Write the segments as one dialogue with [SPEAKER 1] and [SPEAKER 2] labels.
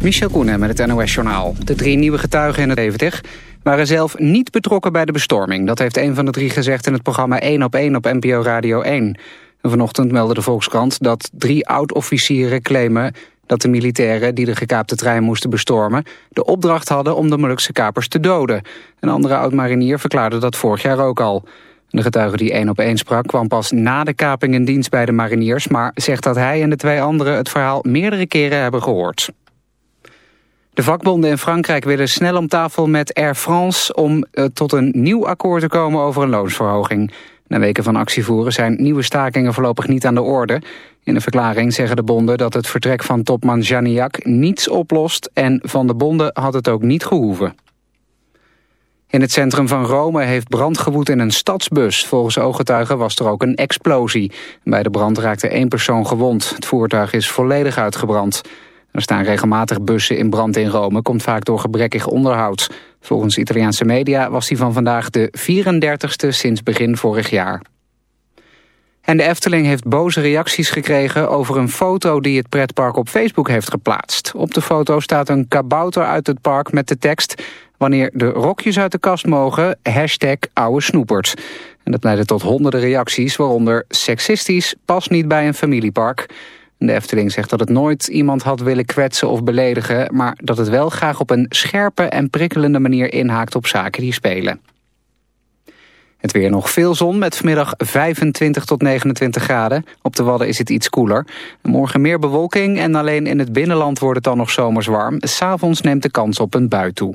[SPEAKER 1] Michel Koenen met het NOS-journaal. De drie nieuwe getuigen in het 70 waren zelf niet betrokken bij de bestorming. Dat heeft een van de drie gezegd in het programma 1 op 1 op NPO Radio 1. En vanochtend meldde de Volkskrant dat drie oud-officieren claimen... dat de militairen die de gekaapte trein moesten bestormen... de opdracht hadden om de Molukse kapers te doden. Een andere oud-marinier verklaarde dat vorig jaar ook al. De getuige die één op één sprak kwam pas na de kaping in dienst bij de mariniers... maar zegt dat hij en de twee anderen het verhaal meerdere keren hebben gehoord. De vakbonden in Frankrijk willen snel om tafel met Air France... om uh, tot een nieuw akkoord te komen over een loonsverhoging. Na weken van actievoeren zijn nieuwe stakingen voorlopig niet aan de orde. In een verklaring zeggen de bonden dat het vertrek van topman Janiak niets oplost... en van de bonden had het ook niet gehoeven. In het centrum van Rome heeft brand gewoed in een stadsbus. Volgens ooggetuigen was er ook een explosie. Bij de brand raakte één persoon gewond. Het voertuig is volledig uitgebrand. Er staan regelmatig bussen in brand in Rome, komt vaak door gebrekkig onderhoud. Volgens Italiaanse media was die van vandaag de 34ste sinds begin vorig jaar. En de Efteling heeft boze reacties gekregen over een foto die het pretpark op Facebook heeft geplaatst. Op de foto staat een kabouter uit het park met de tekst... wanneer de rokjes uit de kast mogen, hashtag oude snoepert. En dat leidde tot honderden reacties, waaronder seksistisch, pas niet bij een familiepark... De Efteling zegt dat het nooit iemand had willen kwetsen of beledigen... maar dat het wel graag op een scherpe en prikkelende manier inhaakt op zaken die spelen. Het weer nog veel zon met vanmiddag 25 tot 29 graden. Op de Wadden is het iets koeler. Morgen meer bewolking en alleen in het binnenland wordt het dan nog zomers warm. S'avonds neemt de kans op een bui toe.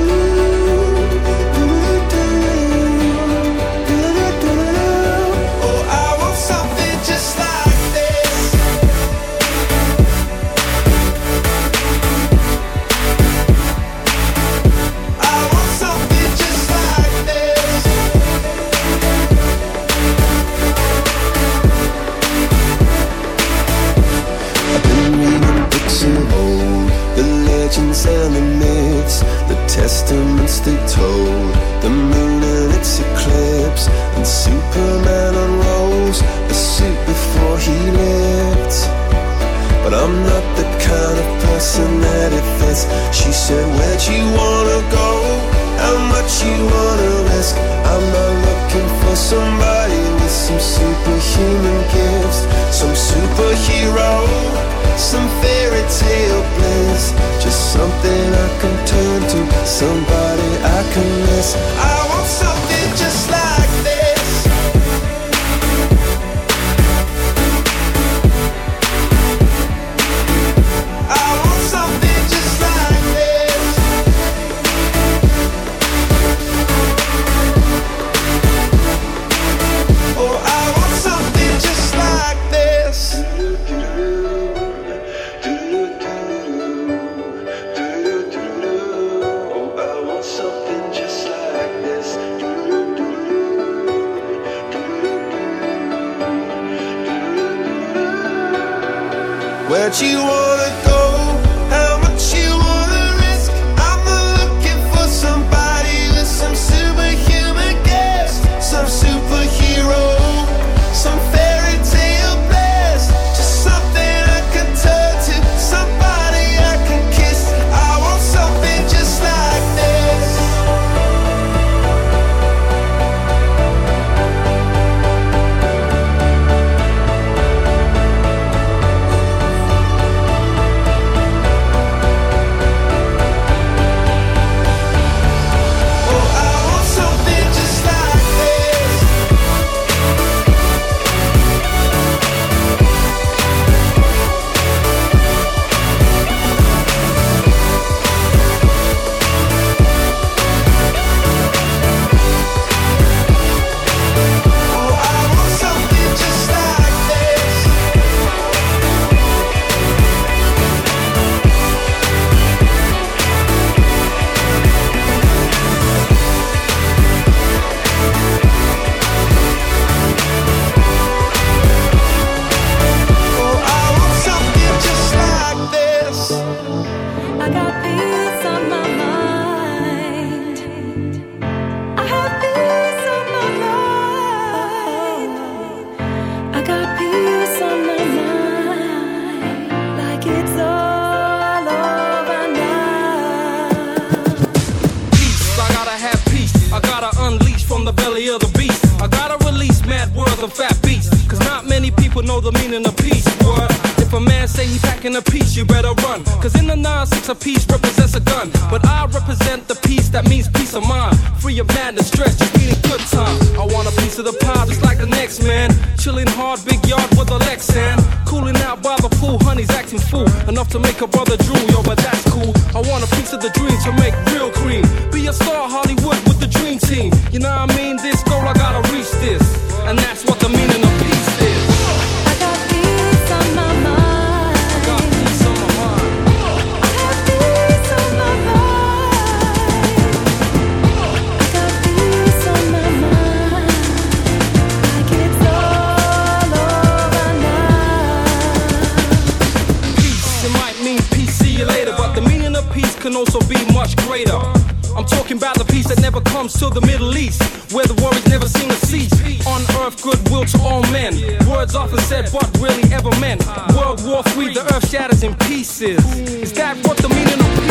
[SPEAKER 2] Know the meaning of peace. What? If a man say he packing a piece, you better run. Cause in the nonsense, a piece represents a gun. But I represent the peace that means peace of mind. Free of madness, stress, just meaning good time. I want a piece of the pie just like the next man. Chilling hard, big yard with a Lexan. Cooling out by the pool, honey's acting fool. Enough to make a brother drool, yo, but that's cool. I want a piece of the dream to make real cream. Be a star, Hollywood with the dream team. You know what
[SPEAKER 3] to the Middle East, where the war is never seen to cease. On earth, goodwill to all men. Words often said, but really ever meant. World War III, the earth shatters in pieces. Is that what the meaning of peace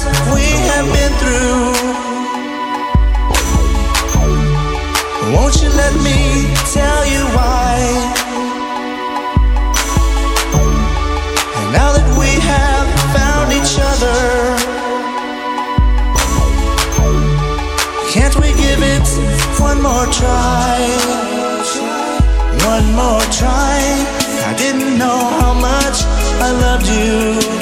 [SPEAKER 4] that we have been through, won't you let me tell you why? And now that we have found each other, can't we give it one more try? One more try. I didn't know how much I loved you.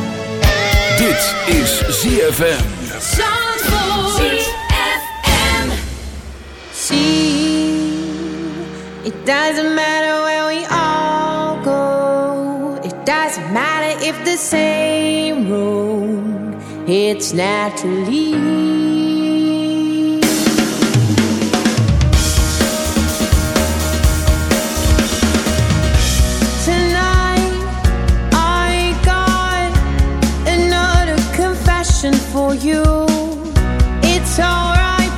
[SPEAKER 5] Dit is ZFM.
[SPEAKER 6] See, it doesn't matter where we all go. It doesn't matter if the same road. It's naturally.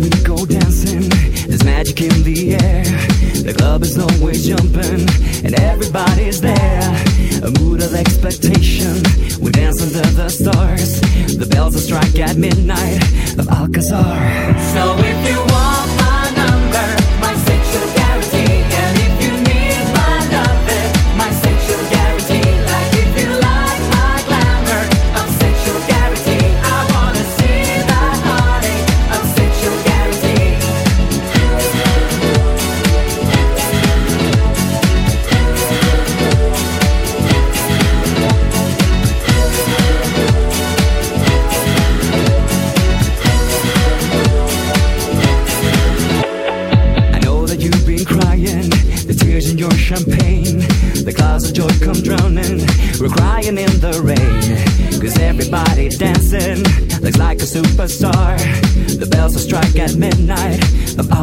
[SPEAKER 6] we go dancing. There's magic in the air. The
[SPEAKER 7] club is always jumping, and everybody's there. A mood of expectation. We dance under the stars. The bells will strike at midnight of Alcazar. So if you want.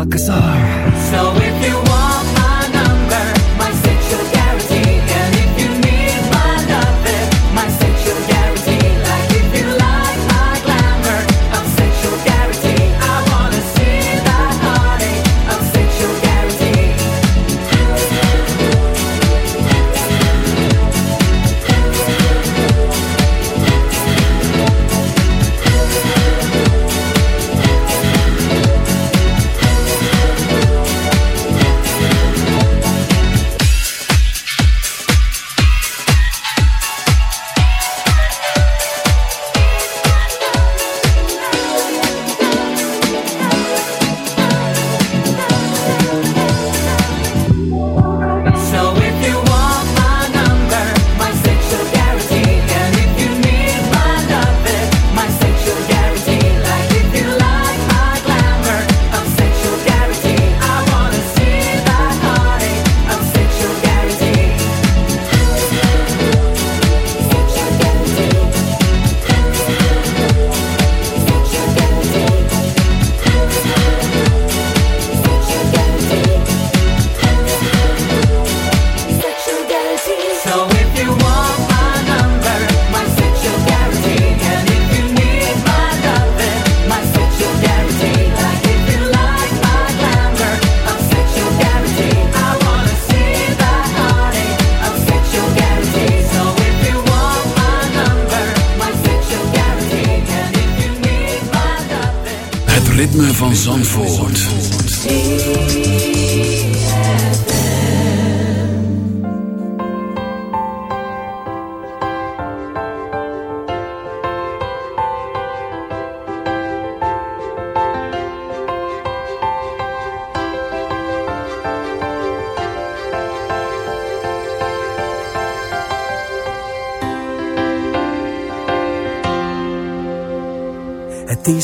[SPEAKER 7] Of Alcazar.